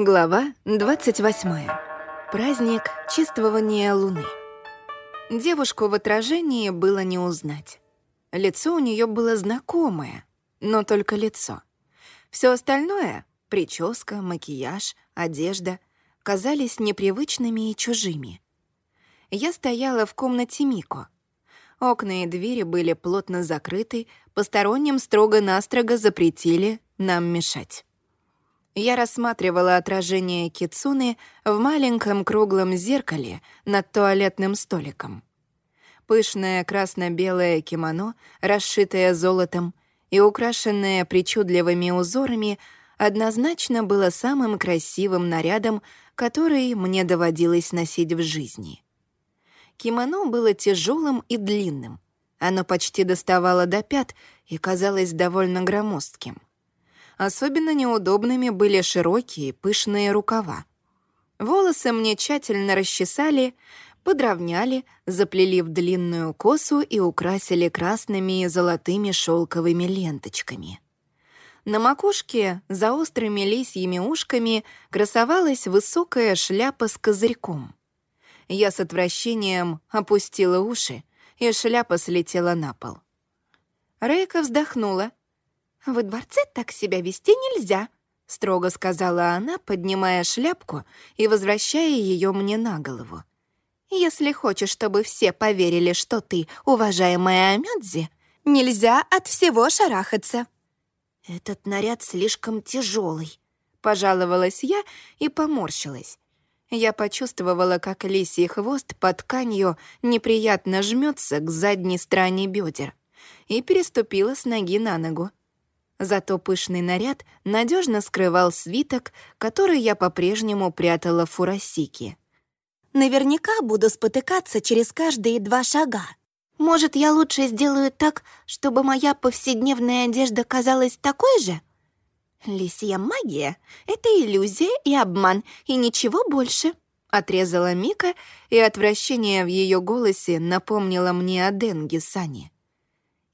Глава 28. Праздник чествования Луны. Девушку в отражении было не узнать. Лицо у нее было знакомое, но только лицо. Все остальное — прическа, макияж, одежда — казались непривычными и чужими. Я стояла в комнате Мико. Окна и двери были плотно закрыты, посторонним строго-настрого запретили нам мешать. Я рассматривала отражение Кицуны в маленьком круглом зеркале над туалетным столиком. Пышное красно-белое кимоно, расшитое золотом и украшенное причудливыми узорами, однозначно было самым красивым нарядом, который мне доводилось носить в жизни. Кимоно было тяжелым и длинным. Оно почти доставало до пят и казалось довольно громоздким. Особенно неудобными были широкие пышные рукава. Волосы мне тщательно расчесали, подровняли, заплели в длинную косу и украсили красными и золотыми шелковыми ленточками. На макушке за острыми лисьими ушками красовалась высокая шляпа с козырьком. Я с отвращением опустила уши, и шляпа слетела на пол. Рейка вздохнула, «Во дворце так себя вести нельзя», — строго сказала она, поднимая шляпку и возвращая ее мне на голову. «Если хочешь, чтобы все поверили, что ты, уважаемая Амёдзи, нельзя от всего шарахаться». «Этот наряд слишком тяжелый», — пожаловалась я и поморщилась. Я почувствовала, как лисий хвост под тканью неприятно жмется к задней стороне бедер и переступила с ноги на ногу. Зато пышный наряд надежно скрывал свиток, который я по-прежнему прятала в фурасике. «Наверняка буду спотыкаться через каждые два шага. Может, я лучше сделаю так, чтобы моя повседневная одежда казалась такой же?» «Лисья магия — это иллюзия и обман, и ничего больше», — отрезала Мика, и отвращение в ее голосе напомнило мне о Денге Сане.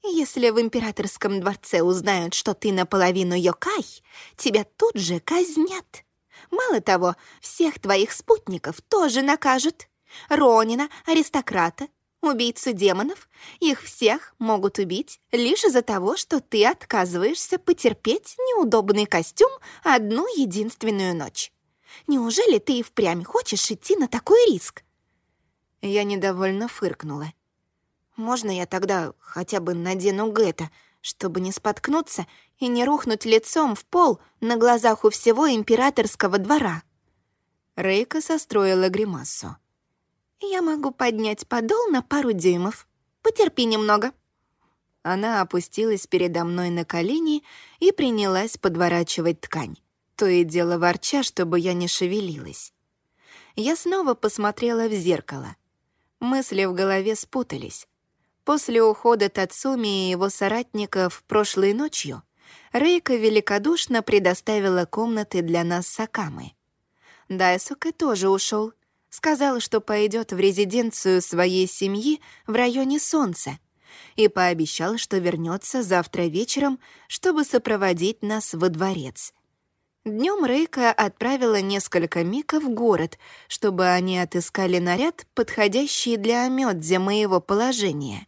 Если в императорском дворце узнают, что ты наполовину Йокай, тебя тут же казнят. Мало того, всех твоих спутников тоже накажут. Ронина, аристократа, убийцу демонов, их всех могут убить лишь из-за того, что ты отказываешься потерпеть неудобный костюм одну единственную ночь. Неужели ты и впрямь хочешь идти на такой риск?» Я недовольно фыркнула. Можно я тогда хотя бы надену Гетто, чтобы не споткнуться и не рухнуть лицом в пол на глазах у всего императорского двора?» Рейка состроила гримасу. «Я могу поднять подол на пару дюймов. Потерпи немного». Она опустилась передо мной на колени и принялась подворачивать ткань, то и дело ворча, чтобы я не шевелилась. Я снова посмотрела в зеркало. Мысли в голове спутались. После ухода Тацуми и его соратников прошлой ночью Рейка великодушно предоставила комнаты для нас с Акамой. Дайсуке тоже ушел. Сказал, что пойдет в резиденцию своей семьи в районе Солнца и пообещал, что вернется завтра вечером, чтобы сопроводить нас во дворец. Днем Рейка отправила несколько миков в город, чтобы они отыскали наряд, подходящий для Амёдзе моего положения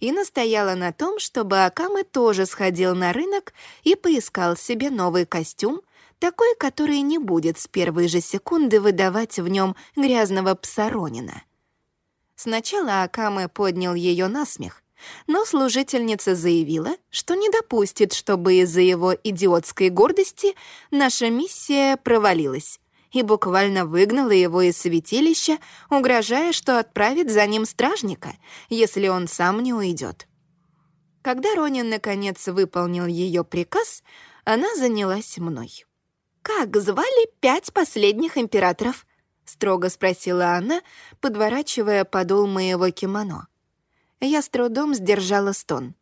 и настояла на том, чтобы Акаме тоже сходил на рынок и поискал себе новый костюм, такой, который не будет с первой же секунды выдавать в нем грязного псаронина. Сначала Акаме поднял ее на смех, но служительница заявила, что не допустит, чтобы из-за его идиотской гордости наша миссия провалилась и буквально выгнала его из святилища, угрожая, что отправит за ним стражника, если он сам не уйдет. Когда Ронин наконец выполнил ее приказ, она занялась мной. «Как звали пять последних императоров?» — строго спросила она, подворачивая подол моего кимоно. Я с трудом сдержала стон.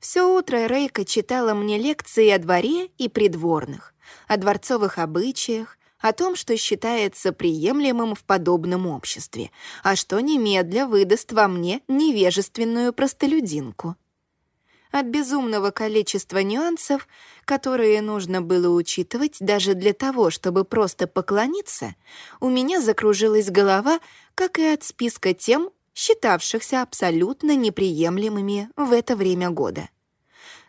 Все утро Рейка читала мне лекции о дворе и придворных, о дворцовых обычаях, о том, что считается приемлемым в подобном обществе, а что немедля выдаст во мне невежественную простолюдинку. От безумного количества нюансов, которые нужно было учитывать даже для того, чтобы просто поклониться, у меня закружилась голова, как и от списка тем, считавшихся абсолютно неприемлемыми в это время года.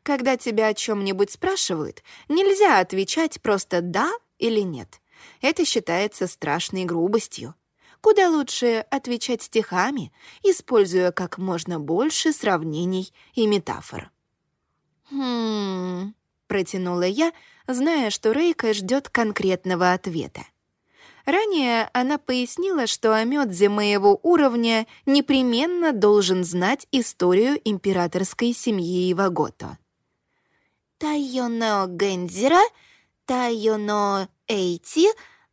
Когда тебя о чем-нибудь спрашивают, нельзя отвечать просто «да» или «нет». Это считается страшной грубостью. Куда лучше отвечать стихами, используя как можно больше сравнений и метафор. «Хм...» — протянула я, зная, что Рейка ждет конкретного ответа. Ранее она пояснила, что Амёдзе моего уровня непременно должен знать историю императорской семьи Ивагото. «Тайоно Гензера, Тайоно Эйти,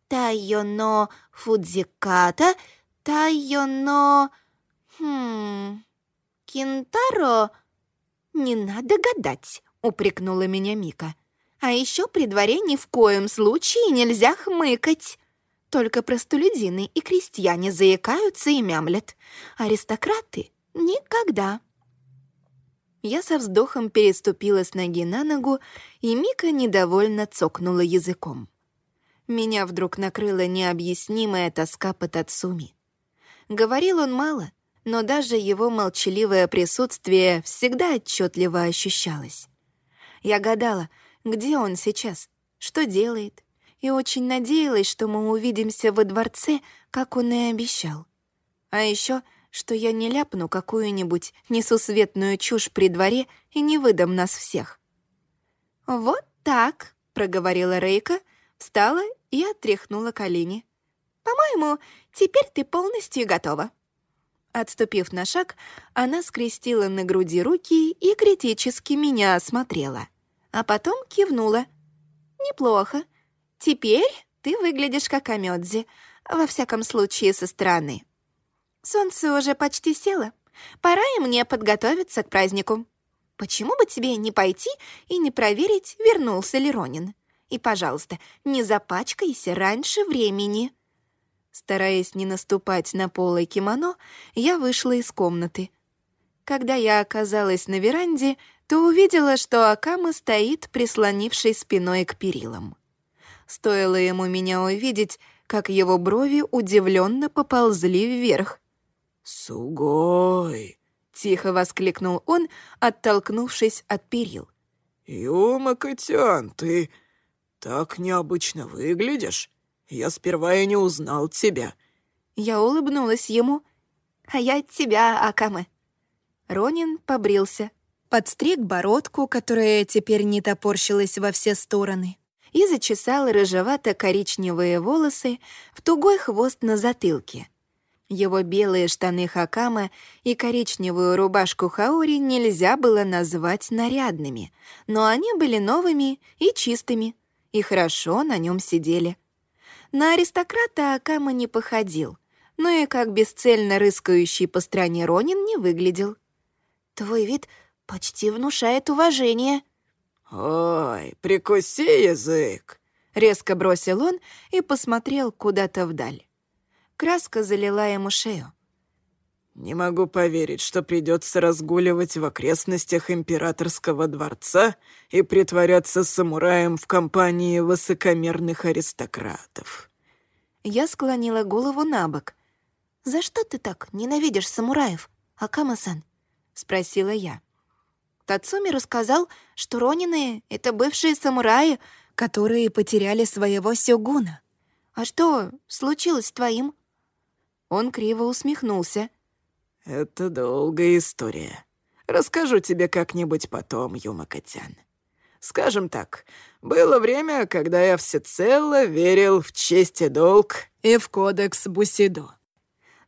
Тайоно Фудзиката, Тайоно... Хм... Кентаро... Не надо гадать, упрекнула меня Мика. А еще при дворе ни в коем случае нельзя хмыкать. Только простолюдины и крестьяне заикаются и мямлят. Аристократы — никогда. Я со вздохом переступила с ноги на ногу, и Мика недовольно цокнула языком меня вдруг накрыла необъяснимая тоска по Тацуми. Говорил он мало, но даже его молчаливое присутствие всегда отчетливо ощущалось. Я гадала, где он сейчас, что делает, и очень надеялась, что мы увидимся во дворце, как он и обещал. А еще, что я не ляпну какую-нибудь несусветную чушь при дворе и не выдам нас всех. «Вот так», — проговорила Рейка, встала и отряхнула колени. «По-моему, теперь ты полностью готова». Отступив на шаг, она скрестила на груди руки и критически меня осмотрела. А потом кивнула. «Неплохо. Теперь ты выглядишь как Амёдзи, во всяком случае со стороны. Солнце уже почти село. Пора и мне подготовиться к празднику. Почему бы тебе не пойти и не проверить, вернулся ли Ронин?» И, пожалуйста, не запачкайся раньше времени». Стараясь не наступать на полы кимоно, я вышла из комнаты. Когда я оказалась на веранде, то увидела, что Акама стоит, прислонившись спиной к перилам. Стоило ему меня увидеть, как его брови удивленно поползли вверх. «Сугой!» — тихо воскликнул он, оттолкнувшись от перил. «Юма-котян, ты «Так необычно выглядишь. Я сперва и не узнал тебя». Я улыбнулась ему. «А я от тебя, Акаме». Ронин побрился, подстриг бородку, которая теперь не топорщилась во все стороны, и зачесал рыжевато-коричневые волосы в тугой хвост на затылке. Его белые штаны Хакама и коричневую рубашку Хаори нельзя было назвать нарядными, но они были новыми и чистыми — и хорошо на нем сидели. На аристократа Акама не походил, но и как бесцельно рыскающий по стране Ронин не выглядел. «Твой вид почти внушает уважение». «Ой, прикуси язык!» — резко бросил он и посмотрел куда-то вдаль. Краска залила ему шею. Не могу поверить, что придется разгуливать в окрестностях императорского дворца и притворяться самураем в компании высокомерных аристократов. Я склонила голову на бок. «За что ты так ненавидишь самураев, Акама-сан?» — спросила я. Тацуми рассказал, что ронины — это бывшие самураи, которые потеряли своего сёгуна. А что случилось с твоим?» Он криво усмехнулся — «Это долгая история. Расскажу тебе как-нибудь потом, Юмакотян. Скажем так, было время, когда я всецело верил в честь и долг и в кодекс Бусидо.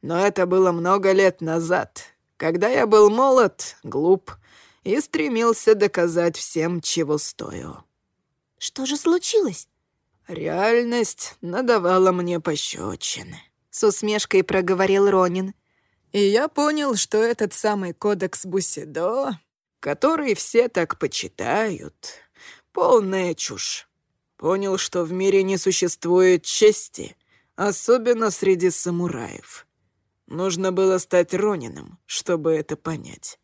Но это было много лет назад, когда я был молод, глуп и стремился доказать всем, чего стою. Что же случилось? Реальность надавала мне пощечины. С усмешкой проговорил Ронин. И я понял, что этот самый кодекс Бусидо, который все так почитают, полная чушь. Понял, что в мире не существует чести, особенно среди самураев. Нужно было стать Ронином, чтобы это понять.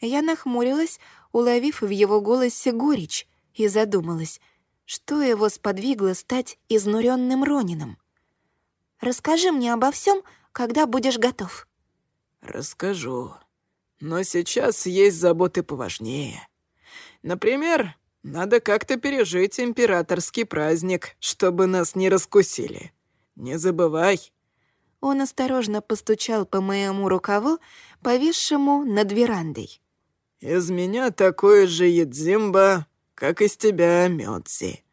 Я нахмурилась, уловив в его голосе горечь, и задумалась, что его сподвигло стать изнуренным Ронином. «Расскажи мне обо всем, когда будешь готов». «Расскажу. Но сейчас есть заботы поважнее. Например, надо как-то пережить императорский праздник, чтобы нас не раскусили. Не забывай». Он осторожно постучал по моему рукаву, повисшему над верандой. «Из меня такой же Едзимба, как из тебя Мёдзи.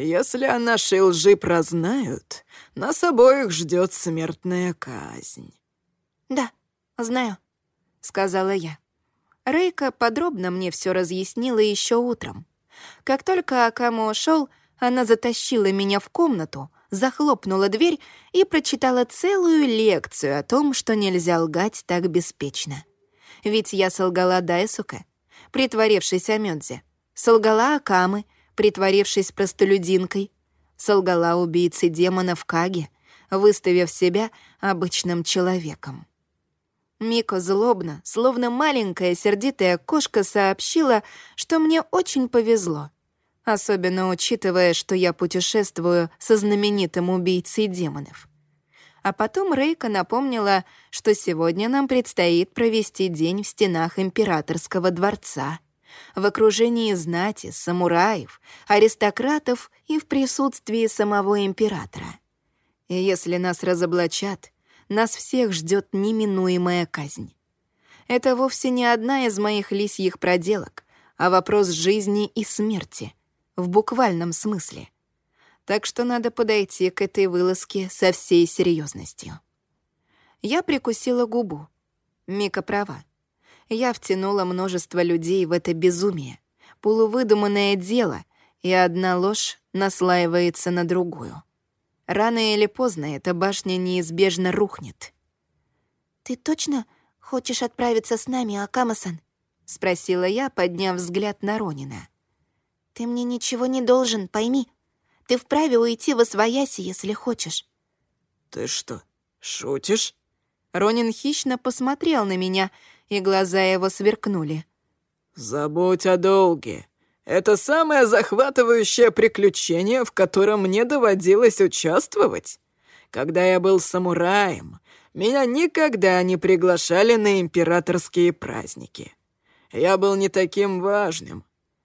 Если о нашей лжи прознают, нас обоих ждет смертная казнь». «Да, знаю», — сказала я. Рейка подробно мне все разъяснила еще утром. Как только Акама ушел, она затащила меня в комнату, захлопнула дверь и прочитала целую лекцию о том, что нельзя лгать так беспечно. Ведь я солгала Дайсука, притворившись Амёдзе, солгала Акамы, притворившись простолюдинкой, солгала убийце демона в Каге, выставив себя обычным человеком. Мико злобно, словно маленькая сердитая кошка, сообщила, что мне очень повезло. Особенно учитывая, что я путешествую со знаменитым убийцей демонов. А потом Рейка напомнила, что сегодня нам предстоит провести день в стенах императорского дворца, в окружении знати, самураев, аристократов и в присутствии самого императора. И если нас разоблачат — нас всех ждет неминуемая казнь. Это вовсе не одна из моих лисьих проделок, а вопрос жизни и смерти, в буквальном смысле. Так что надо подойти к этой вылазке со всей серьезностью. Я прикусила губу. Мика права. Я втянула множество людей в это безумие, полувыдуманное дело, и одна ложь наслаивается на другую. Рано или поздно эта башня неизбежно рухнет. «Ты точно хочешь отправиться с нами, Акамасан?» — спросила я, подняв взгляд на Ронина. «Ты мне ничего не должен, пойми. Ты вправе уйти во свояси, если хочешь». «Ты что, шутишь?» Ронин хищно посмотрел на меня, и глаза его сверкнули. «Забудь о долге. Это самое захватывающее приключение, в котором мне доводилось участвовать. Когда я был самураем, меня никогда не приглашали на императорские праздники. Я был не таким важным.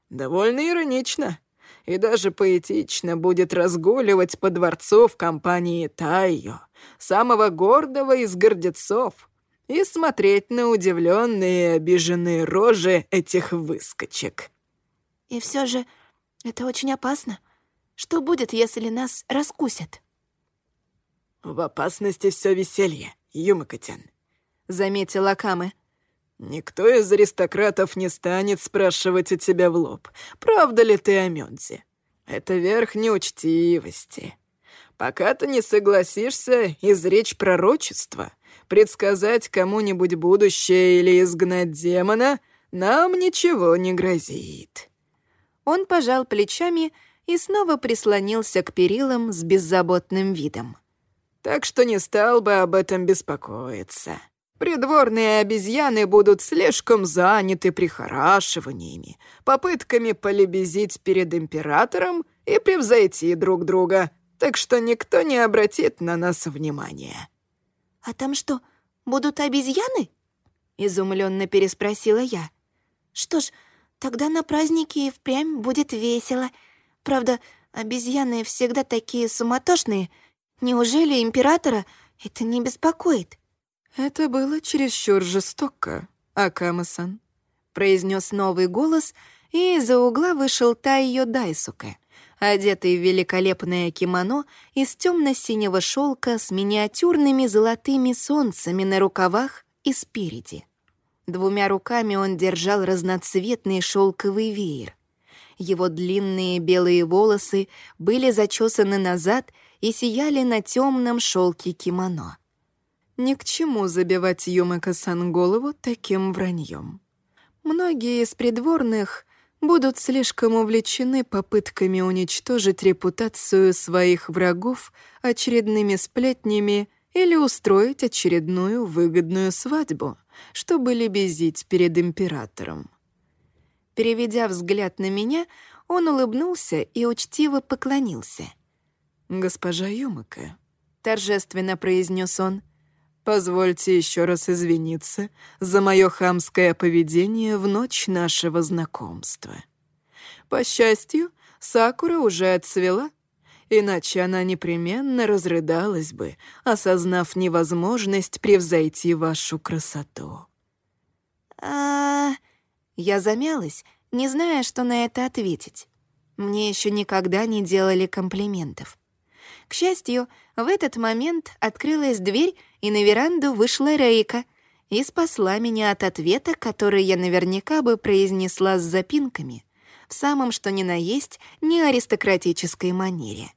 Довольно иронично. И даже поэтично будет разгуливать по дворцу в компании Тайо, самого гордого из гордецов, и смотреть на удивленные и обиженные рожи этих выскочек. И все же это очень опасно. Что будет, если нас раскусят?» «В опасности все веселье, Юмакотян», — заметил Акамы. «Никто из аристократов не станет спрашивать у тебя в лоб, правда ли ты о Мёнзе. Это верх неучтивости. Пока ты не согласишься изречь пророчество, предсказать кому-нибудь будущее или изгнать демона, нам ничего не грозит». Он пожал плечами и снова прислонился к перилам с беззаботным видом. «Так что не стал бы об этом беспокоиться. Придворные обезьяны будут слишком заняты прихорашиваниями, попытками полебезить перед императором и превзойти друг друга, так что никто не обратит на нас внимания». «А там что, будут обезьяны?» — изумленно переспросила я. «Что ж, Тогда на празднике и впрямь будет весело. Правда, обезьяны всегда такие суматошные. Неужели императора это не беспокоит?» «Это было чересчур жестоко, Акама-сан», — произнес новый голос, и из-за угла вышел Тайо Дайсука, одетый в великолепное кимоно из темно-синего шелка с миниатюрными золотыми солнцами на рукавах и спереди. Двумя руками он держал разноцветный шелковый веер. Его длинные белые волосы были зачесаны назад и сияли на темном шелке кимоно. Ни к чему забивать Юмака-сан голову таким враньем. Многие из придворных будут слишком увлечены попытками уничтожить репутацию своих врагов очередными сплетнями или устроить очередную выгодную свадьбу — чтобы лебезить перед императором. Переведя взгляд на меня, он улыбнулся и учтиво поклонился. «Госпожа Юмака», — торжественно произнес он, — «позвольте еще раз извиниться за мое хамское поведение в ночь нашего знакомства. По счастью, Сакура уже отцвела, иначе она непременно разрыдалась бы, осознав невозможность превзойти вашу красоту». «А...» Я замялась, не зная, что на это ответить. Мне еще никогда не делали комплиментов. К счастью, в этот момент открылась дверь, и на веранду вышла Рейка и спасла меня от ответа, который я наверняка бы произнесла с запинками, в самом что ни на есть не аристократической манере.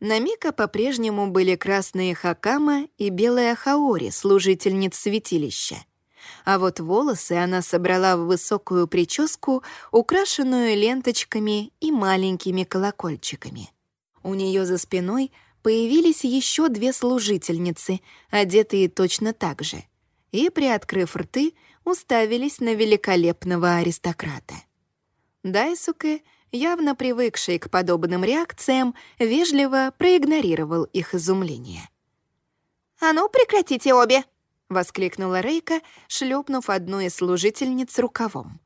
На Мика по-прежнему были красные хакама и белая хаори, служительниц святилища — а вот волосы она собрала в высокую прическу, украшенную ленточками и маленькими колокольчиками. У нее за спиной появились еще две служительницы, одетые точно так же, и, приоткрыв рты, уставились на великолепного аристократа. Дайсуке, явно привыкший к подобным реакциям, вежливо проигнорировал их изумление. «А ну, прекратите обе!» воскликнула Рейка, шлепнув одну из служительниц рукавом.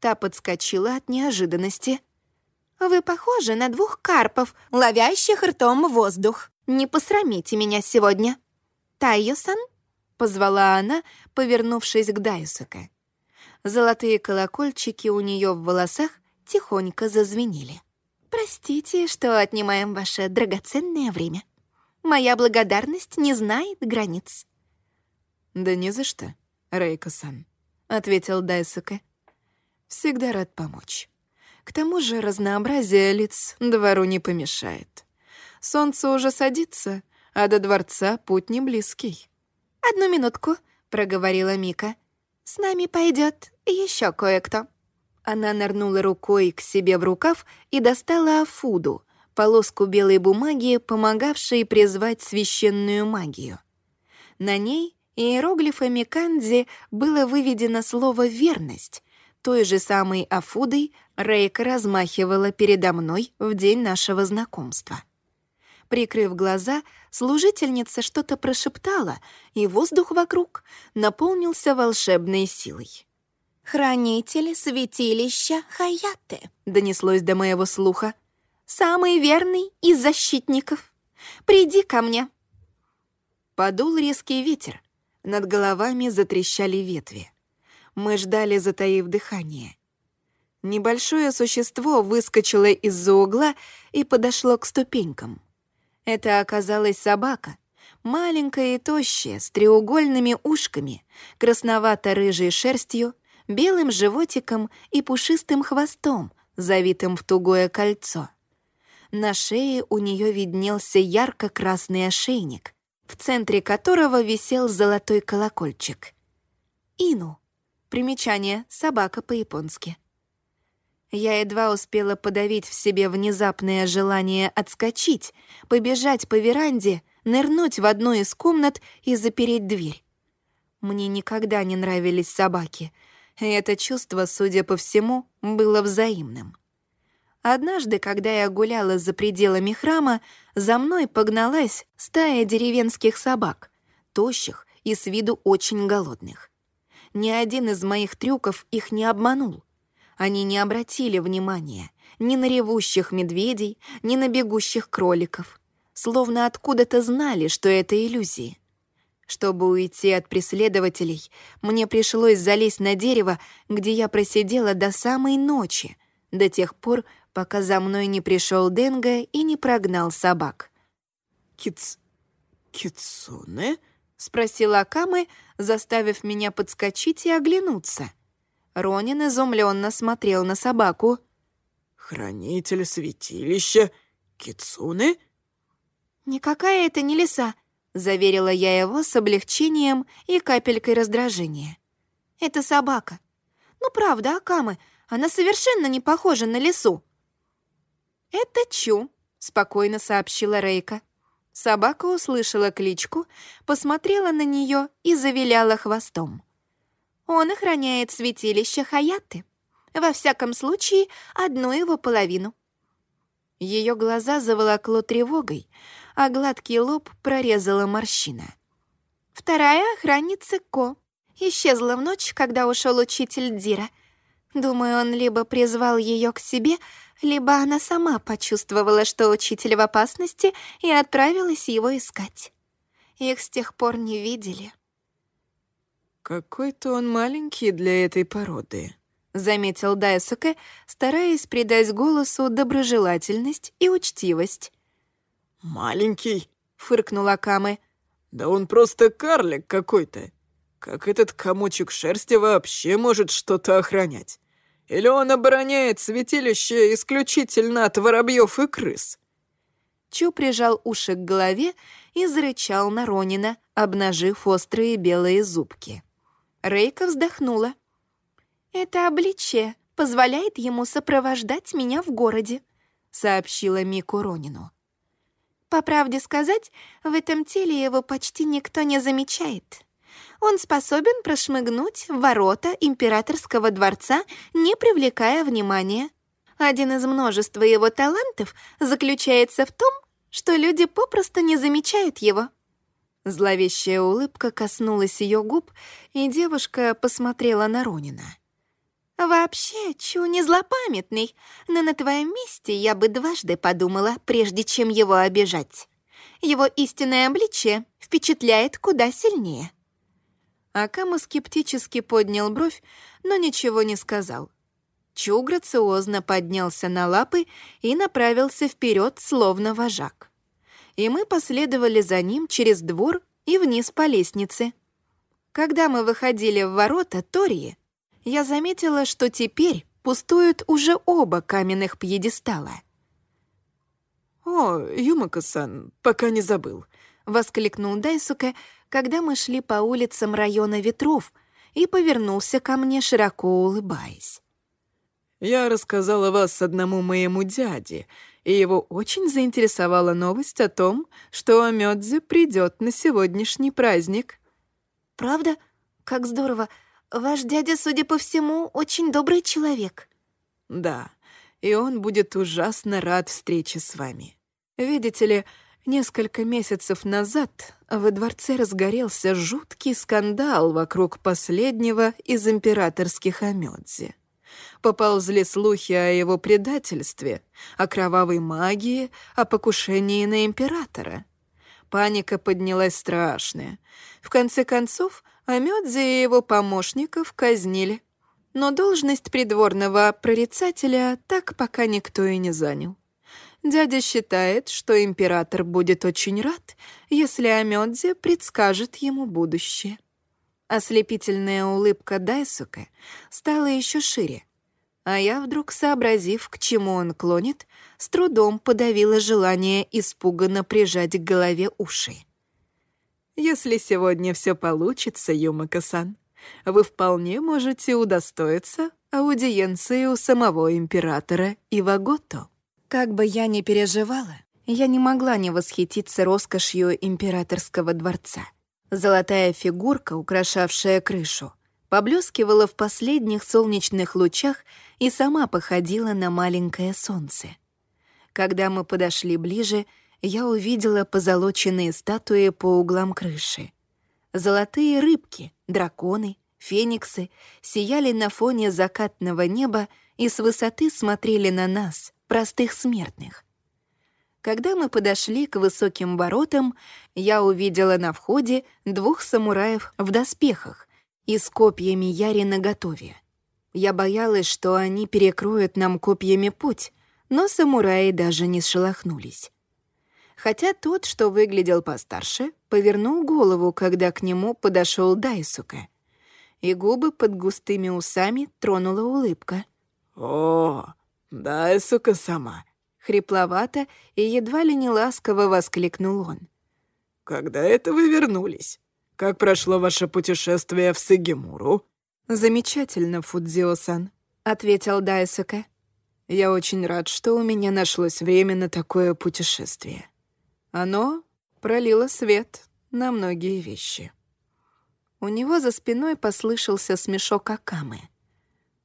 Та подскочила от неожиданности. «Вы похожи на двух карпов, ловящих ртом воздух. Не посрамите меня сегодня!» «Тайо-сан?» — позвала она, повернувшись к Дайсуке. Золотые колокольчики у нее в волосах тихонько зазвенели. «Простите, что отнимаем ваше драгоценное время. Моя благодарность не знает границ». «Да не за что, Рейко-сан», — ответил Дайсуке. «Всегда рад помочь. К тому же разнообразие лиц двору не помешает. Солнце уже садится, а до дворца путь не близкий». «Одну минутку», — проговорила Мика. «С нами пойдет еще кое-кто». Она нырнула рукой к себе в рукав и достала афуду, полоску белой бумаги, помогавшей призвать священную магию. На ней Иероглифами канзи было выведено слово «верность». Той же самой Афудой Рейка размахивала передо мной в день нашего знакомства. Прикрыв глаза, служительница что-то прошептала, и воздух вокруг наполнился волшебной силой. «Хранитель святилища Хаяты», — донеслось до моего слуха. «Самый верный из защитников. Приди ко мне». Подул резкий ветер, над головами затрещали ветви. Мы ждали, затаив дыхание. Небольшое существо выскочило из-за угла и подошло к ступенькам. Это оказалась собака, маленькая и тощая, с треугольными ушками, красновато-рыжей шерстью, белым животиком и пушистым хвостом, завитым в тугое кольцо. На шее у нее виднелся ярко-красный ошейник, в центре которого висел золотой колокольчик. Ину. Примечание «собака» по-японски. Я едва успела подавить в себе внезапное желание отскочить, побежать по веранде, нырнуть в одну из комнат и запереть дверь. Мне никогда не нравились собаки, и это чувство, судя по всему, было взаимным. Однажды, когда я гуляла за пределами храма, за мной погналась стая деревенских собак, тощих и с виду очень голодных. Ни один из моих трюков их не обманул. Они не обратили внимания ни на ревущих медведей, ни на бегущих кроликов, словно откуда-то знали, что это иллюзии. Чтобы уйти от преследователей, мне пришлось залезть на дерево, где я просидела до самой ночи, до тех пор, пока за мной не пришел Денга и не прогнал собак. «Киц... кицуне?» — спросил Акамы, заставив меня подскочить и оглянуться. Ронин изумленно смотрел на собаку. «Хранитель святилища? Кицуне?» «Никакая это не лиса», — заверила я его с облегчением и капелькой раздражения. «Это собака. Ну правда, Акамы, она совершенно не похожа на лису». «Это Чу», — спокойно сообщила Рейка. Собака услышала кличку, посмотрела на нее и завиляла хвостом. Он охраняет святилище Хаяты. Во всяком случае, одну его половину. Ее глаза заволокло тревогой, а гладкий лоб прорезала морщина. Вторая охранница Ко исчезла в ночь, когда ушел учитель Дира. Думаю, он либо призвал ее к себе, либо она сама почувствовала, что учитель в опасности, и отправилась его искать. Их с тех пор не видели. «Какой-то он маленький для этой породы», — заметил Дайсуке, стараясь придать голосу доброжелательность и учтивость. «Маленький?» — фыркнул Акамы. «Да он просто карлик какой-то. Как этот комочек шерсти вообще может что-то охранять? Или он обороняет святилище исключительно от воробьев и крыс?» Чу прижал уши к голове и зарычал на Ронина, обнажив острые белые зубки. Рейка вздохнула. «Это обличие позволяет ему сопровождать меня в городе», — сообщила Мику Ронину. «По правде сказать, в этом теле его почти никто не замечает он способен прошмыгнуть в ворота императорского дворца, не привлекая внимания. Один из множества его талантов заключается в том, что люди попросту не замечают его. Зловещая улыбка коснулась ее губ, и девушка посмотрела на Ронина. «Вообще, Чу не злопамятный, но на твоем месте я бы дважды подумала, прежде чем его обижать. Его истинное обличие впечатляет куда сильнее». Акама скептически поднял бровь, но ничего не сказал. Чу грациозно поднялся на лапы и направился вперед, словно вожак. И мы последовали за ним через двор и вниз по лестнице. Когда мы выходили в ворота Тории, я заметила, что теперь пустуют уже оба каменных пьедестала. «О, Юмака-сан, пока не забыл», — воскликнул Дайсука, когда мы шли по улицам района ветров, и повернулся ко мне, широко улыбаясь. «Я рассказала вас одному моему дяде, и его очень заинтересовала новость о том, что Амёдзе придет на сегодняшний праздник». «Правда? Как здорово! Ваш дядя, судя по всему, очень добрый человек». «Да, и он будет ужасно рад встрече с вами. Видите ли, Несколько месяцев назад во дворце разгорелся жуткий скандал вокруг последнего из императорских Амёдзи. Поползли слухи о его предательстве, о кровавой магии, о покушении на императора. Паника поднялась страшная. В конце концов, Амёдзи и его помощников казнили. Но должность придворного прорицателя так пока никто и не занял. Дядя считает, что император будет очень рад, если Амёдзе предскажет ему будущее. Ослепительная улыбка Дайсука стала еще шире, а я вдруг, сообразив, к чему он клонит, с трудом подавила желание испуганно прижать к голове уши. «Если сегодня все получится, Юмака-сан, вы вполне можете удостоиться аудиенции у самого императора Ивагото». Как бы я ни переживала, я не могла не восхититься роскошью императорского дворца. Золотая фигурка, украшавшая крышу, поблескивала в последних солнечных лучах и сама походила на маленькое солнце. Когда мы подошли ближе, я увидела позолоченные статуи по углам крыши. Золотые рыбки, драконы, фениксы сияли на фоне закатного неба и с высоты смотрели на нас, простых смертных. Когда мы подошли к высоким воротам, я увидела на входе двух самураев в доспехах и с копьями Яри наготове. Я боялась, что они перекроют нам копьями путь, но самураи даже не шелохнулись. Хотя тот, что выглядел постарше, повернул голову, когда к нему подошел Дайсука, и губы под густыми усами тронула улыбка. «О, «Дай, сука, сама!» — хрипловато и едва ли не ласково воскликнул он. «Когда это вы вернулись? Как прошло ваше путешествие в Сагимуру?» «Замечательно, Фудзио-сан», — ответил Дайсука. «Я очень рад, что у меня нашлось время на такое путешествие. Оно пролило свет на многие вещи». У него за спиной послышался смешок Акамы.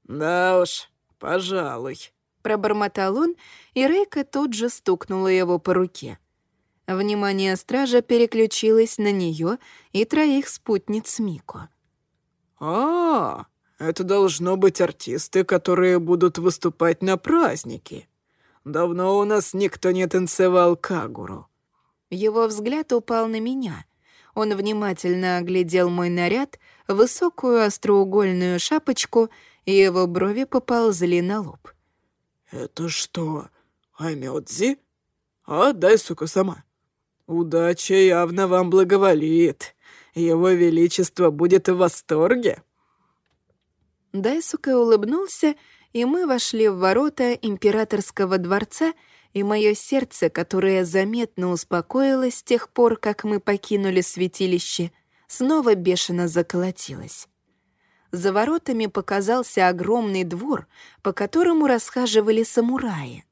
«Да уж, пожалуй», — пробормотал он, и Рейка тут же стукнула его по руке. Внимание стража переключилось на нее и троих спутниц Мико. «А, это должно быть артисты, которые будут выступать на празднике. Давно у нас никто не танцевал кагуру». Его взгляд упал на меня. Он внимательно оглядел мой наряд, высокую остроугольную шапочку, и его брови поползли на лоб. «Это что, Амёдзи? А, дай, сука, сама. Удача явно вам благоволит. Его Величество будет в восторге». Дайсука улыбнулся, и мы вошли в ворота императорского дворца, и мое сердце, которое заметно успокоилось с тех пор, как мы покинули святилище, снова бешено заколотилось. За воротами показался огромный двор, по которому расхаживали самураи.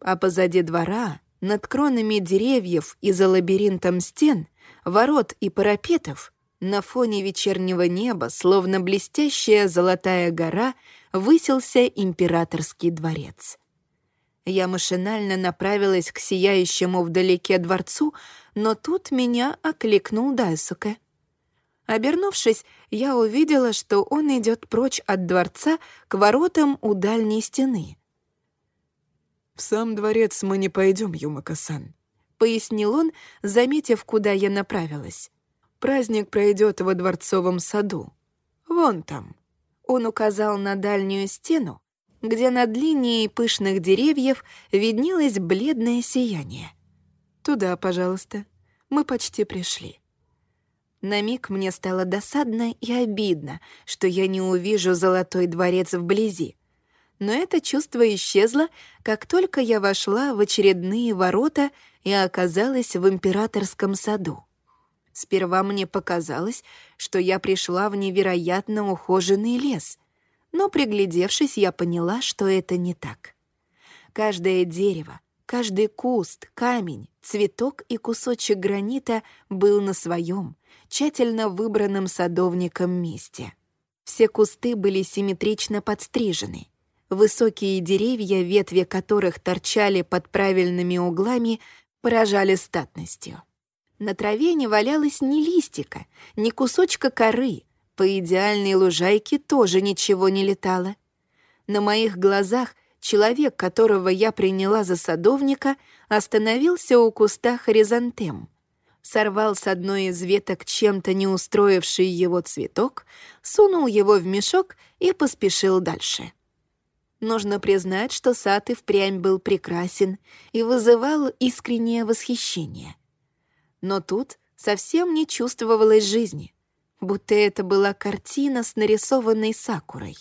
А позади двора, над кронами деревьев и за лабиринтом стен, ворот и парапетов, на фоне вечернего неба, словно блестящая золотая гора, высился императорский дворец. Я машинально направилась к сияющему вдалеке дворцу, но тут меня окликнул Дайсуке. Обернувшись, я увидела, что он идет прочь от дворца к воротам у дальней стены. «В сам дворец мы не пойдем, Юмака-сан», — пояснил он, заметив, куда я направилась. «Праздник пройдет во дворцовом саду. Вон там». Он указал на дальнюю стену, где над линией пышных деревьев виднелось бледное сияние. «Туда, пожалуйста. Мы почти пришли». На миг мне стало досадно и обидно, что я не увижу золотой дворец вблизи. Но это чувство исчезло, как только я вошла в очередные ворота и оказалась в императорском саду. Сперва мне показалось, что я пришла в невероятно ухоженный лес, но, приглядевшись, я поняла, что это не так. Каждое дерево, каждый куст, камень, цветок и кусочек гранита был на своем, тщательно выбранном садовником месте. Все кусты были симметрично подстрижены. Высокие деревья, ветви которых торчали под правильными углами, поражали статностью. На траве не валялось ни листика, ни кусочка коры, по идеальной лужайке тоже ничего не летало. На моих глазах человек, которого я приняла за садовника, остановился у куста хоризонтем — сорвал с одной из веток чем-то не устроивший его цветок, сунул его в мешок и поспешил дальше. Нужно признать, что сад и впрямь был прекрасен и вызывал искреннее восхищение. Но тут совсем не чувствовалось жизни, будто это была картина с нарисованной сакурой.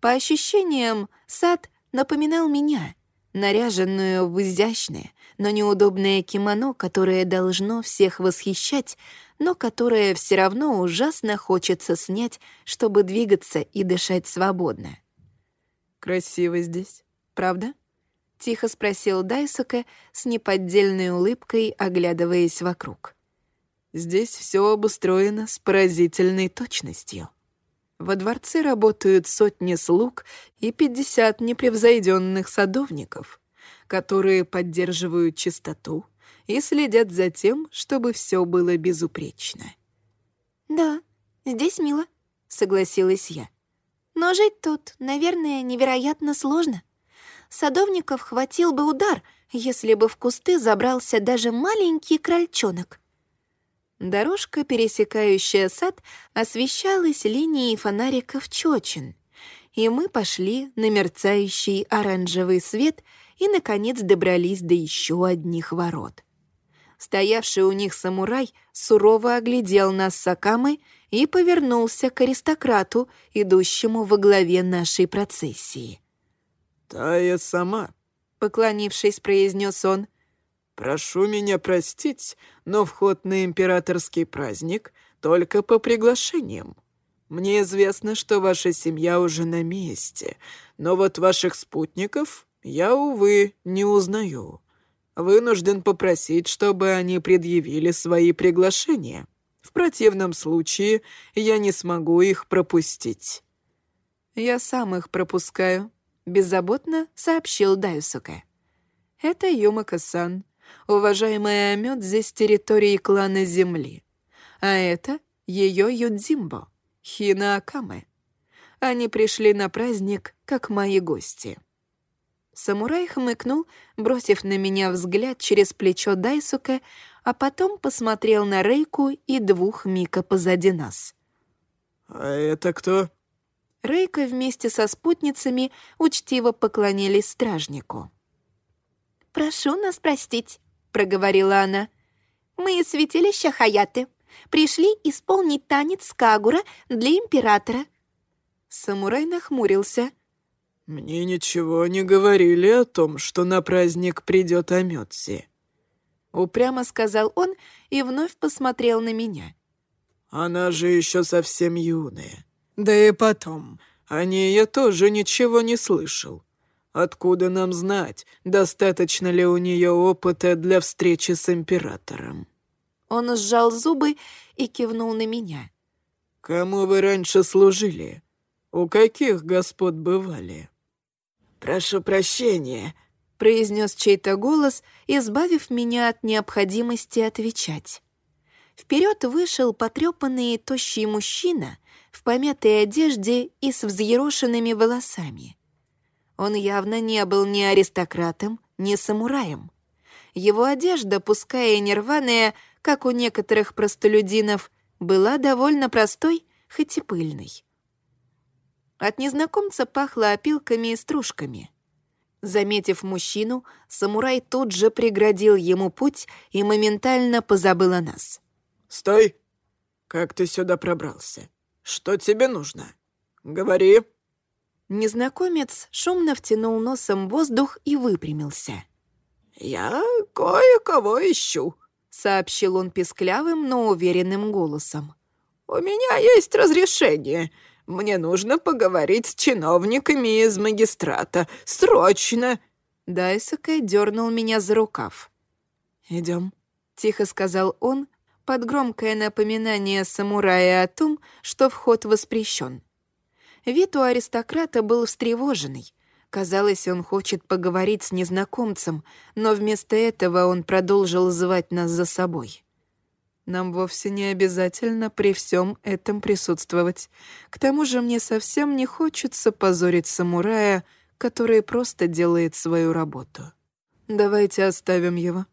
По ощущениям, сад напоминал меня, наряженную в изящное, но неудобное кимоно, которое должно всех восхищать, но которое все равно ужасно хочется снять, чтобы двигаться и дышать свободно. «Красиво здесь, правда?» — тихо спросил Дайсука с неподдельной улыбкой, оглядываясь вокруг. «Здесь все обустроено с поразительной точностью. Во дворце работают сотни слуг и пятьдесят непревзойденных садовников которые поддерживают чистоту и следят за тем, чтобы все было безупречно. «Да, здесь мило», — согласилась я. «Но жить тут, наверное, невероятно сложно. Садовников хватил бы удар, если бы в кусты забрался даже маленький крольчонок». Дорожка, пересекающая сад, освещалась линией фонариков чочин, и мы пошли на мерцающий оранжевый свет — и, наконец, добрались до еще одних ворот. Стоявший у них самурай сурово оглядел нас с Акамой и повернулся к аристократу, идущему во главе нашей процессии. «Тая сама», — поклонившись, произнес он, «Прошу меня простить, но вход на императорский праздник только по приглашениям. Мне известно, что ваша семья уже на месте, но вот ваших спутников я, увы, не узнаю. Вынужден попросить, чтобы они предъявили свои приглашения. В противном случае я не смогу их пропустить». «Я сам их пропускаю», — беззаботно сообщил Дайсуке. «Это Юмака-сан, уважаемая Амёд здесь территории клана Земли. А это ее Юдзимбо, Хина Акаме. Они пришли на праздник, как мои гости». Самурай хмыкнул, бросив на меня взгляд через плечо Дайсуке, а потом посмотрел на Рейку и двух Мика позади нас. «А это кто?» Рейка вместе со спутницами учтиво поклонились стражнику. «Прошу нас простить», — проговорила она. «Мы из святилища Хаяты. Пришли исполнить танец Кагура для императора». Самурай нахмурился — «Мне ничего не говорили о том, что на праздник придет Амёдзи», — упрямо сказал он и вновь посмотрел на меня. «Она же еще совсем юная. Да и потом, о ней я тоже ничего не слышал. Откуда нам знать, достаточно ли у нее опыта для встречи с императором?» Он сжал зубы и кивнул на меня. «Кому вы раньше служили? У каких господ бывали?» «Прошу прощения», — произнес чей-то голос, избавив меня от необходимости отвечать. Вперед вышел потрепанный тощий мужчина в помятой одежде и с взъерошенными волосами. Он явно не был ни аристократом, ни самураем. Его одежда, пускай и нерваная, как у некоторых простолюдинов, была довольно простой, хоть и пыльной. От незнакомца пахло опилками и стружками. Заметив мужчину, самурай тут же преградил ему путь и моментально позабыл о нас. «Стой! Как ты сюда пробрался? Что тебе нужно? Говори!» Незнакомец шумно втянул носом воздух и выпрямился. «Я кое-кого ищу», — сообщил он песклявым, но уверенным голосом. «У меня есть разрешение мне нужно поговорить с чиновниками из магистрата. Срочно!» Дайсакай дернул меня за рукав. «Идем», — тихо сказал он, под громкое напоминание самурая о том, что вход воспрещен. Вид у аристократа был встревоженный. Казалось, он хочет поговорить с незнакомцем, но вместо этого он продолжил звать нас за собой. Нам вовсе не обязательно при всем этом присутствовать. К тому же мне совсем не хочется позорить самурая, который просто делает свою работу. Давайте оставим его.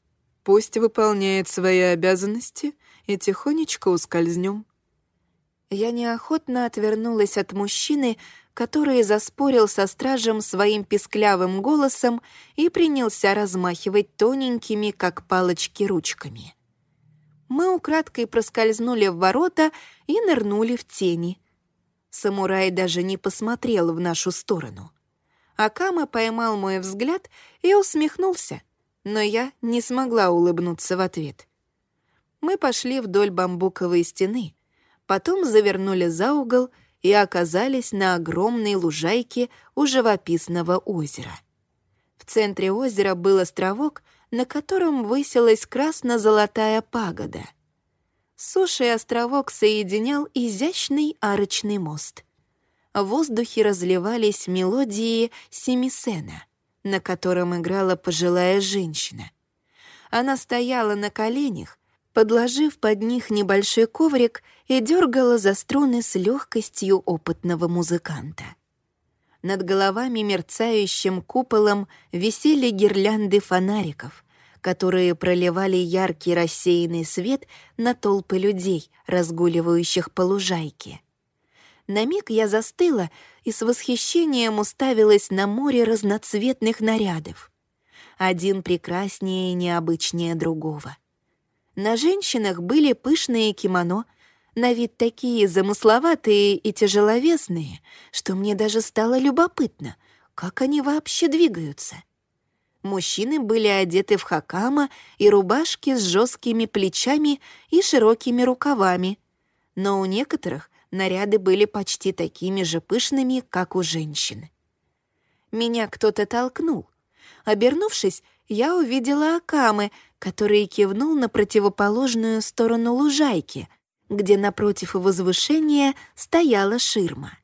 Пусть выполняет свои обязанности и тихонечко ускользнем. Я неохотно отвернулась от мужчины, который заспорил со стражем своим писклявым голосом и принялся размахивать тоненькими, как палочки, ручками мы украдкой проскользнули в ворота и нырнули в тени. Самурай даже не посмотрел в нашу сторону. Акама поймал мой взгляд и усмехнулся, но я не смогла улыбнуться в ответ. Мы пошли вдоль бамбуковой стены, потом завернули за угол и оказались на огромной лужайке у живописного озера. В центре озера был островок, на котором высилась красно-золотая пагода. Суши островок соединял изящный арочный мост. В воздухе разливались мелодии семисена, на котором играла пожилая женщина. Она стояла на коленях, подложив под них небольшой коврик и дергала за струны с легкостью опытного музыканта. Над головами мерцающим куполом висели гирлянды фонариков, которые проливали яркий рассеянный свет на толпы людей, разгуливающих по лужайке. На миг я застыла и с восхищением уставилась на море разноцветных нарядов. Один прекраснее и необычнее другого. На женщинах были пышные кимоно, на вид такие замысловатые и тяжеловесные, что мне даже стало любопытно, как они вообще двигаются. Мужчины были одеты в хакама и рубашки с жесткими плечами и широкими рукавами, но у некоторых наряды были почти такими же пышными, как у женщин. Меня кто-то толкнул. Обернувшись, я увидела Акамы, который кивнул на противоположную сторону лужайки — где напротив возвышения стояла ширма.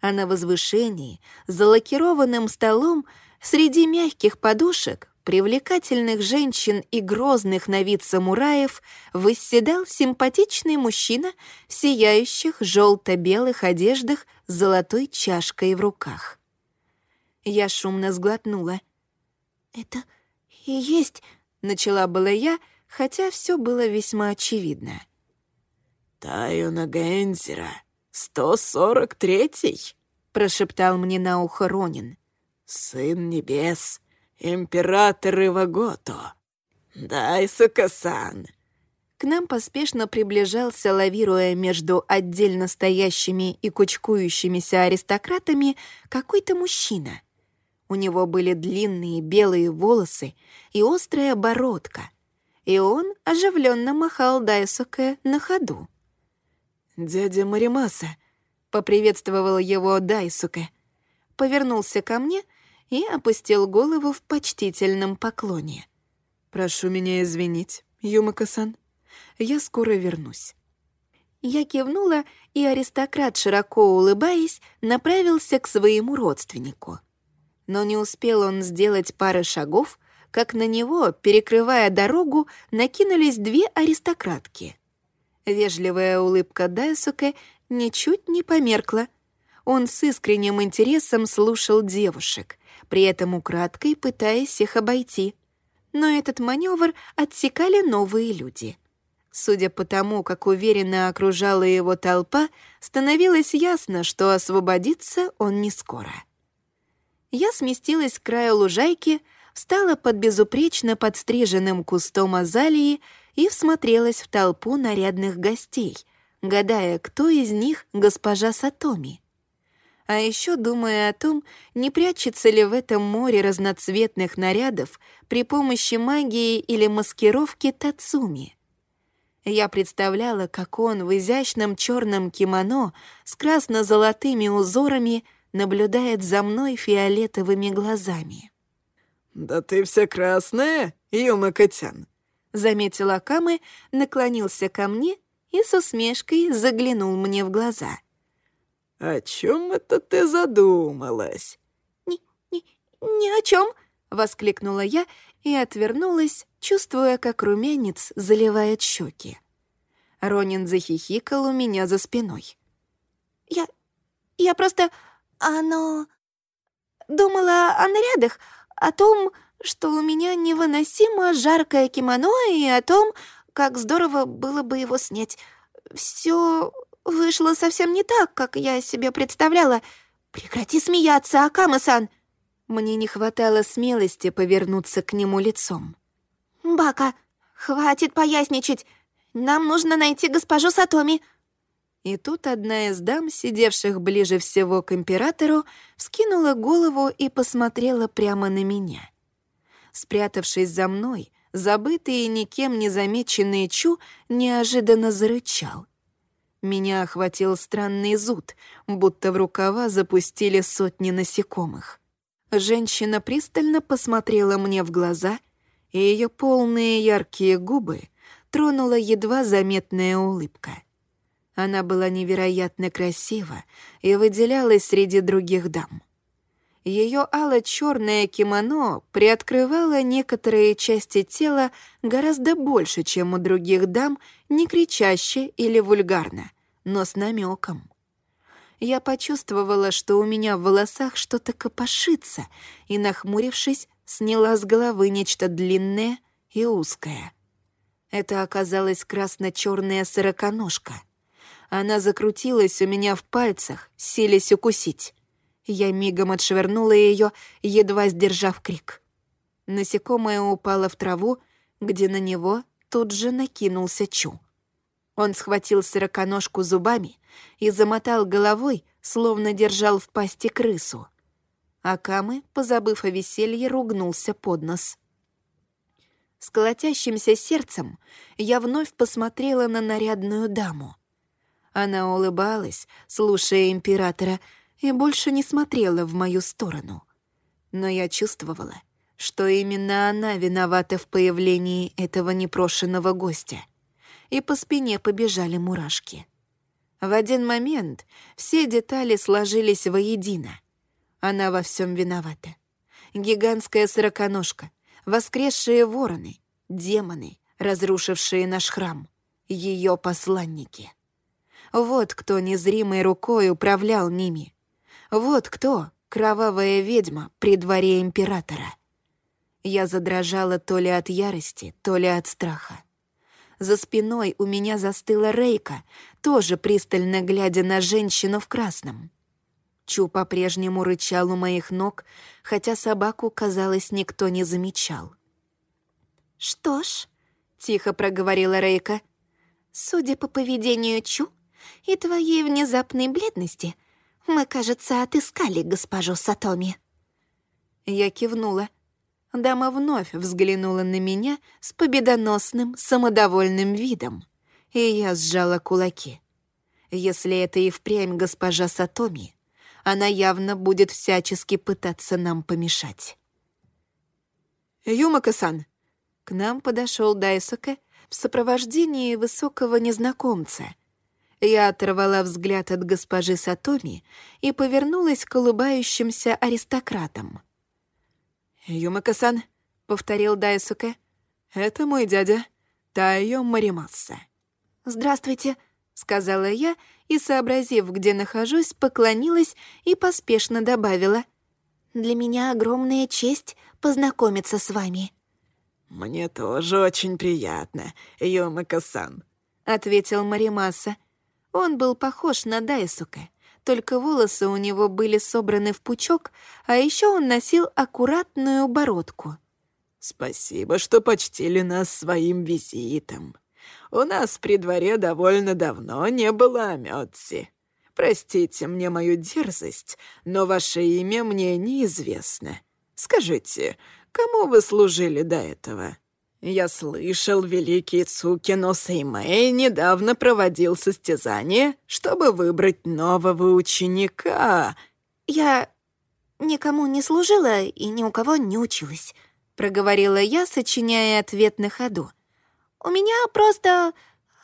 А на возвышении, за лакированным столом, среди мягких подушек, привлекательных женщин и грозных на вид самураев восседал симпатичный мужчина в сияющих желто-белых одеждах с золотой чашкой в руках. Я шумно сглотнула. «Это и есть...» — начала была я, хотя все было весьма очевидно. «Таюна Гензера, сто сорок третий?» — прошептал мне на ухо Ронин. «Сын небес, император Ивагото. Дай Сакасан». К нам поспешно приближался, лавируя между отдельно стоящими и кучкующимися аристократами, какой-то мужчина. У него были длинные белые волосы и острая бородка, и он оживленно махал Дайсоке на ходу. «Дядя Маримаса», — поприветствовал его Дайсуке, повернулся ко мне и опустил голову в почтительном поклоне. «Прошу меня извинить, Юмака-сан. Я скоро вернусь». Я кивнула, и аристократ, широко улыбаясь, направился к своему родственнику. Но не успел он сделать пары шагов, как на него, перекрывая дорогу, накинулись две аристократки. Вежливая улыбка Дайсуке ничуть не померкла. Он с искренним интересом слушал девушек, при этом украдкой пытаясь их обойти. Но этот маневр отсекали новые люди. Судя по тому, как уверенно окружала его толпа, становилось ясно, что освободиться он не скоро. Я сместилась к краю лужайки, встала под безупречно подстриженным кустом азалии и всмотрелась в толпу нарядных гостей, гадая, кто из них госпожа Сатоми. А еще думая о том, не прячется ли в этом море разноцветных нарядов при помощи магии или маскировки Тацуми. Я представляла, как он в изящном черном кимоно с красно-золотыми узорами наблюдает за мной фиолетовыми глазами. «Да ты вся красная, Юма-Котян!» Заметил Акамы, наклонился ко мне и с усмешкой заглянул мне в глаза. «О чем это ты задумалась?» «Ни, ни, ни о чем!» — воскликнула я и отвернулась, чувствуя, как румянец заливает щеки. Ронин захихикал у меня за спиной. «Я... я просто... оно... думала о нарядах, о том, что у меня невыносимо жаркое кимоно и о том, как здорово было бы его снять. Все вышло совсем не так, как я себе представляла. Прекрати смеяться, Акама-сан!» Мне не хватало смелости повернуться к нему лицом. «Бака, хватит поясничать. Нам нужно найти госпожу Сатоми». И тут одна из дам, сидевших ближе всего к императору, вскинула голову и посмотрела прямо на меня спрятавшись за мной, забытый и никем не замеченный Чу неожиданно зарычал. Меня охватил странный зуд, будто в рукава запустили сотни насекомых. Женщина пристально посмотрела мне в глаза, и ее полные яркие губы тронула едва заметная улыбка. Она была невероятно красива и выделялась среди других дам. Ее ало-черное кимоно приоткрывало некоторые части тела гораздо больше, чем у других дам, не кричаще или вульгарно, но с намеком. Я почувствовала, что у меня в волосах что-то копошится, и, нахмурившись, сняла с головы нечто длинное и узкое. Это оказалась красно-черная сороконожка. Она закрутилась у меня в пальцах, силясь укусить. Я мигом отшвырнула ее, едва сдержав крик. Насекомое упало в траву, где на него тут же накинулся Чу. Он схватил сороконожку зубами и замотал головой, словно держал в пасти крысу. Акамы, позабыв о веселье, ругнулся под нос. С колотящимся сердцем я вновь посмотрела на нарядную даму. Она улыбалась, слушая императора, и больше не смотрела в мою сторону. Но я чувствовала, что именно она виновата в появлении этого непрошенного гостя. и по спине побежали мурашки. В один момент все детали сложились воедино. Она во всем виновата. Гигантская сороконожка, воскресшие вороны, демоны, разрушившие наш храм, ее посланники. Вот кто незримой рукой управлял ними. Вот кто кровавая ведьма при дворе императора. Я задрожала то ли от ярости, то ли от страха. За спиной у меня застыла Рейка, тоже пристально глядя на женщину в красном. Чу по-прежнему рычал у моих ног, хотя собаку, казалось, никто не замечал. «Что ж», — тихо проговорила Рейка, «судя по поведению Чу и твоей внезапной бледности, мы, кажется, отыскали госпожу Сатоми». Я кивнула. Дама вновь взглянула на меня с победоносным, самодовольным видом, и я сжала кулаки. Если это и впрямь госпожа Сатоми, она явно будет всячески пытаться нам помешать. «Юмака-сан!» К нам подошел Дайсоке в сопровождении высокого незнакомца. Я оторвала взгляд от госпожи Сатоми и повернулась к улыбающимся аристократам. «Юмака-сан», — повторил Дайсуке, — «это мой дядя Тайо Маримаса». «Здравствуйте», — сказала я и, сообразив, где нахожусь, поклонилась и поспешно добавила. «Для меня огромная честь познакомиться с вами». «Мне тоже очень приятно, Юмака-сан», — ответил Маримаса. Он был похож на Дайсуке только волосы у него были собраны в пучок, а еще он носил аккуратную бородку. «Спасибо, что почтили нас своим визитом. У нас при дворе довольно давно не было Амёдзи. Простите мне мою дерзость, но ваше имя мне неизвестно. Скажите, кому вы служили до этого?» Я слышал, великий Цукино Сеймэй недавно проводил состязание, чтобы выбрать нового ученика. Я никому не служила и ни у кого не училась, проговорила я, сочиняя ответ на ходу. У меня просто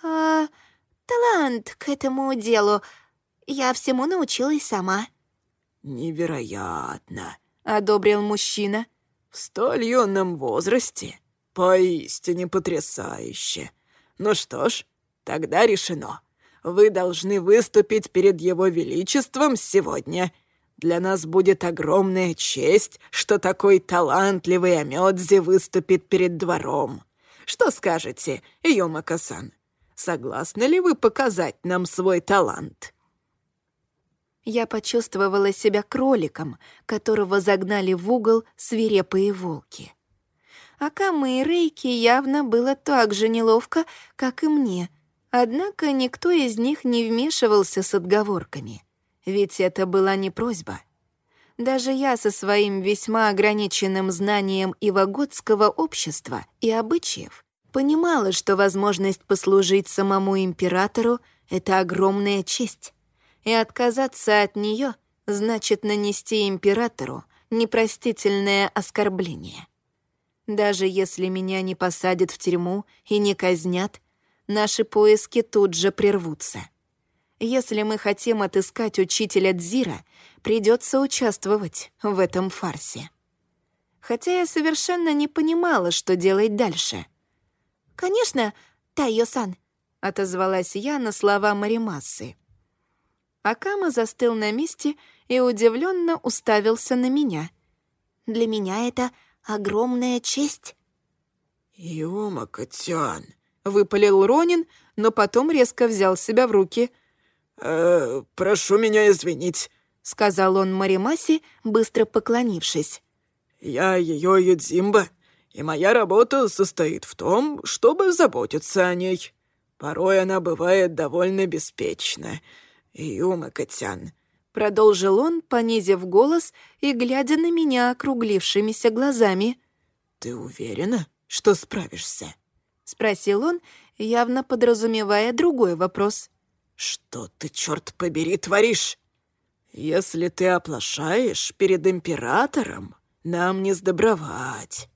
э, талант к этому делу. Я всему научилась сама. Невероятно, одобрил мужчина. В столь юном возрасте Поистине потрясающе. Ну что ж, тогда решено. Вы должны выступить перед Его Величеством сегодня. Для нас будет огромная честь, что такой талантливый Амёдзи выступит перед двором. Что скажете, Йомака-сан? Согласны ли вы показать нам свой талант?» Я почувствовала себя кроликом, которого загнали в угол свирепые волки. А Камы и Рейки явно было так же неловко, как и мне. Однако никто из них не вмешивался с отговорками. Ведь это была не просьба. Даже я со своим весьма ограниченным знанием ивагодского общества и обычаев понимала, что возможность послужить самому императору — это огромная честь. И отказаться от нее значит нанести императору непростительное оскорбление. Даже если меня не посадят в тюрьму и не казнят, наши поиски тут же прервутся. Если мы хотим отыскать учителя Дзира, придется участвовать в этом фарсе. Хотя я совершенно не понимала, что делать дальше. «Конечно, Тайо-сан», — отозвалась я на слова Маримасы. Акама застыл на месте и удивленно уставился на меня. «Для меня это огромная честь». «Юма, котян», — выпалил Ронин, но потом резко взял себя в руки. «Э, «Прошу меня извинить», — сказал он Маримасе, быстро поклонившись. «Я ее Юдзимба, и моя работа состоит в том, чтобы заботиться о ней. Порой она бывает довольно беспечна. Юма, котян, Продолжил он, понизив голос и глядя на меня округлившимися глазами. «Ты уверена, что справишься?» Спросил он, явно подразумевая другой вопрос. «Что ты, черт побери, творишь? Если ты оплошаешь перед императором, нам не сдобровать».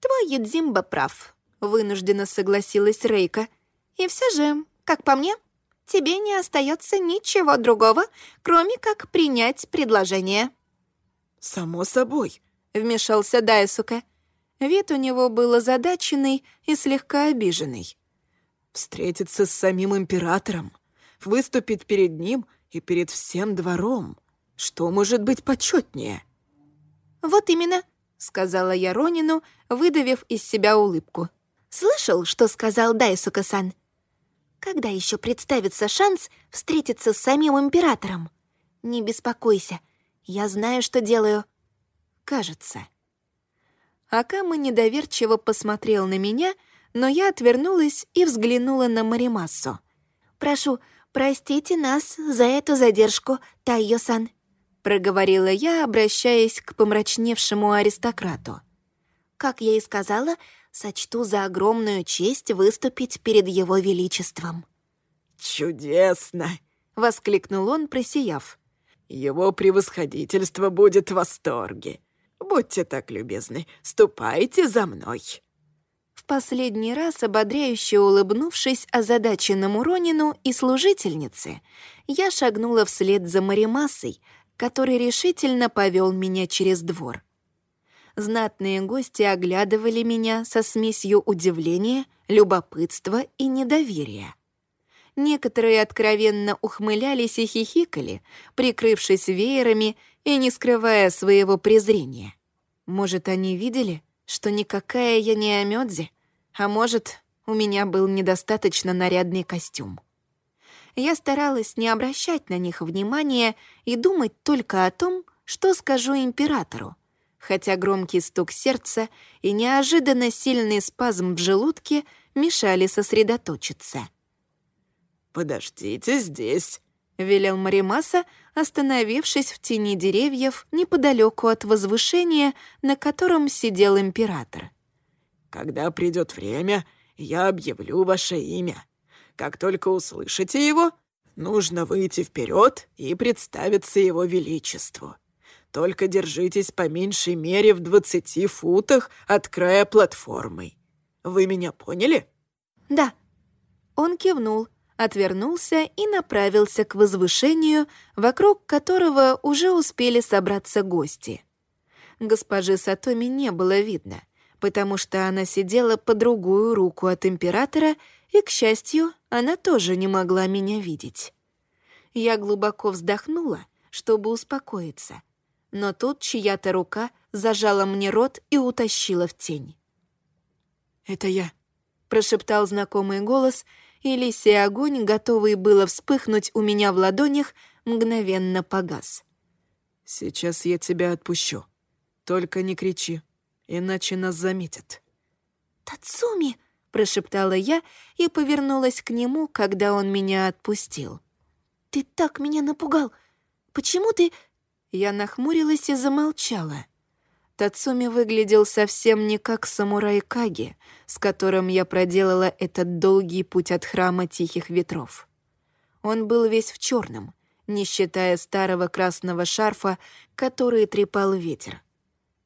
«Твой Юдзимба прав», — вынужденно согласилась Рейка. И все же, как по мне, тебе не остается ничего другого, кроме как принять предложение». «Само собой», — вмешался Дайсука. Вид у него был озадаченный и слегка обиженный. «Встретиться с самим императором, выступить перед ним и перед всем двором. Что может быть почетнее?» «Вот именно», — сказала я Ронину, выдавив из себя улыбку. «Слышал, что сказал Дайсука-сан? Когда еще представится шанс встретиться с самим императором? Не беспокойся, я знаю, что делаю. Кажется. Акама недоверчиво посмотрел на меня, но я отвернулась и взглянула на Маримассу. «Прошу, простите нас за эту задержку, Тайо-сан», проговорила я, обращаясь к помрачневшему аристократу. «Как я и сказала, сочту за огромную честь выступить перед его величеством». «Чудесно!» — воскликнул он, просияв. «Его превосходительство будет в восторге. Будьте так любезны, ступайте за мной». В последний раз, ободряюще улыбнувшись озадаченному Ронину и служительнице, я шагнула вслед за Маримасой, который решительно повел меня через двор. Знатные гости оглядывали меня со смесью удивления, любопытства и недоверия. Некоторые откровенно ухмылялись и хихикали, прикрывшись веерами и не скрывая своего презрения. Может, они видели, что никакая я не Амёдзи, а может, у меня был недостаточно нарядный костюм. Я старалась не обращать на них внимания и думать только о том, что скажу императору, хотя громкий стук сердца и неожиданно сильный спазм в желудке мешали сосредоточиться. «Подождите здесь», — велел Маримаса, остановившись в тени деревьев неподалеку от возвышения, на котором сидел император. «Когда придет время, я объявлю ваше имя. Как только услышите его, нужно выйти вперед и представиться его величеству. Только держитесь по меньшей мере в двадцати футах от края платформы. Вы меня поняли?» «Да». Он кивнул, отвернулся и направился к возвышению, вокруг которого уже успели собраться гости. Госпожи Сатоми не было видно, потому что она сидела по другую руку от императора, и, к счастью, она тоже не могла меня видеть. Я глубоко вздохнула, чтобы успокоиться — но тут чья-то рука зажала мне рот и утащила в тень. «Это я», — прошептал знакомый голос, и лисий огонь, готовый было вспыхнуть у меня в ладонях, мгновенно погас. «Сейчас я тебя отпущу. Только не кричи, иначе нас заметят». «Тацуми!» — прошептала я и повернулась к нему, когда он меня отпустил. «Ты так меня напугал! Почему ты...» Я нахмурилась и замолчала. Тацуми выглядел совсем не как самурай Каги, с которым я проделала этот долгий путь от храма Тихих Ветров. Он был весь в черном, не считая старого красного шарфа, который трепал ветер.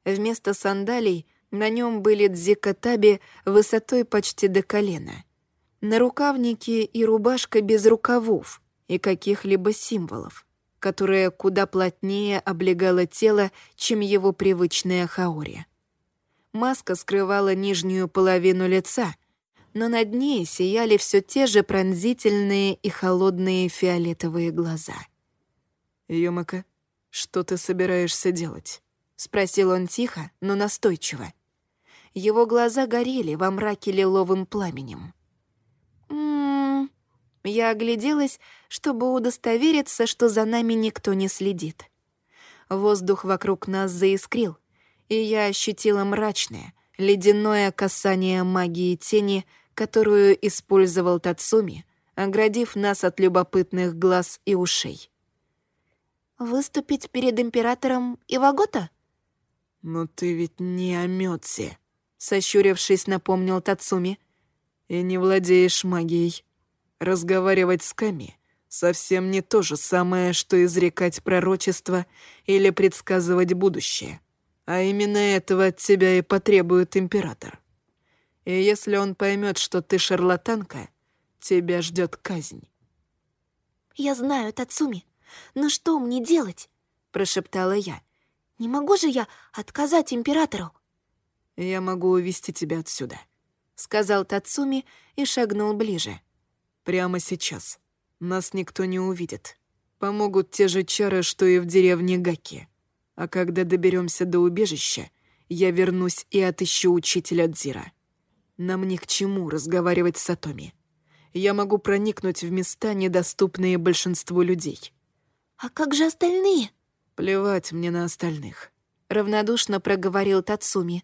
Вместо сандалий на нем были дзикатаби высотой почти до колена. На рукавнике и рубашка без рукавов и каких-либо символов которая куда плотнее облегала тело, чем его привычная хаори. Маска скрывала нижнюю половину лица, но над ней сияли все те же пронзительные и холодные фиолетовые глаза. «Юмака, что ты собираешься делать?» — спросил он тихо, но настойчиво. Его глаза горели во мраке лиловым пламенем. Я огляделась, чтобы удостовериться, что за нами никто не следит. Воздух вокруг нас заискрил, и я ощутила мрачное, ледяное касание магии тени, которую использовал Тацуми, оградив нас от любопытных глаз и ушей. «Выступить перед императором Ивагота?» «Но ты ведь не Амёдзи», — сощурившись, напомнил Тацуми. «И не владеешь магией. Разговаривать с Ками совсем не то же самое, что изрекать пророчество или предсказывать будущее. А именно этого от тебя и потребует император. И если он поймет, что ты шарлатанка, тебя ждет казнь. «Я знаю, Тацуми, но что мне делать?» — прошептала я. «Не могу же я отказать императору?» «Я могу увести тебя отсюда», — сказал Тацуми и шагнул ближе. «Прямо сейчас. Нас никто не увидит. Помогут те же чары, что и в деревне Гаки. А когда доберемся до убежища, я вернусь и отыщу учителя Дзира. Нам ни к чему разговаривать с Атоми. Я могу проникнуть в места, недоступные большинству людей. «А как же остальные?» «Плевать мне на остальных», — равнодушно проговорил Тацуми.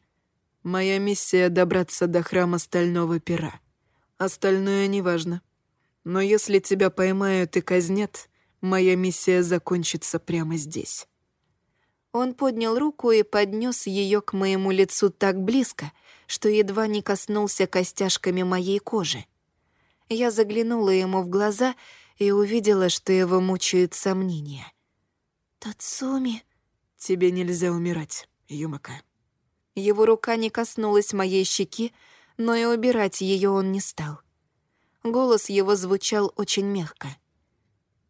«Моя миссия — добраться до храма Стального Пера. Остальное неважно. Но если тебя поймают и казнят, моя миссия закончится прямо здесь». Он поднял руку и поднес ее к моему лицу так близко, что едва не коснулся костяшками моей кожи. Я заглянула ему в глаза и увидела, что его мучают сомнения. «Тацуми...» «Тебе нельзя умирать, Юмака». Его рука не коснулась моей щеки, но и убирать ее он не стал. Голос его звучал очень мягко.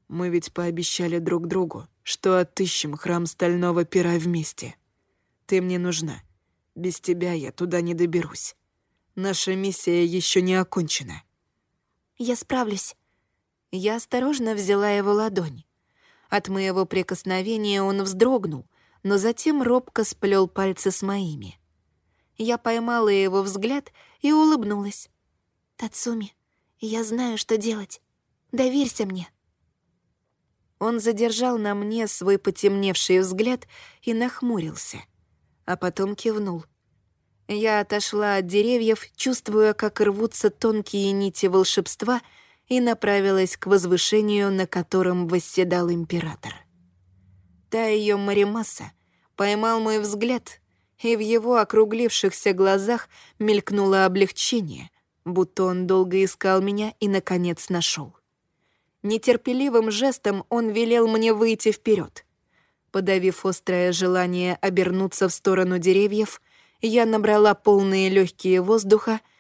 «Мы ведь пообещали друг другу, что отыщем храм Стального Пера вместе. Ты мне нужна. Без тебя я туда не доберусь. Наша миссия еще не окончена». «Я справлюсь». Я осторожно взяла его ладонь. От моего прикосновения он вздрогнул, но затем робко сплел пальцы с моими. Я поймала его взгляд и улыбнулась. «Тацуми, я знаю, что делать. Доверься мне». Он задержал на мне свой потемневший взгляд и нахмурился, а потом кивнул. Я отошла от деревьев, чувствуя, как рвутся тонкие нити волшебства, и направилась к возвышению, на котором восседал император. Та ее Маримаса поймал мой взгляд, и в его округлившихся глазах мелькнуло облегчение, будто он долго искал меня и, наконец, нашел. Нетерпеливым жестом он велел мне выйти вперед. Подавив острое желание обернуться в сторону деревьев, я набрала полные легкие воздуха —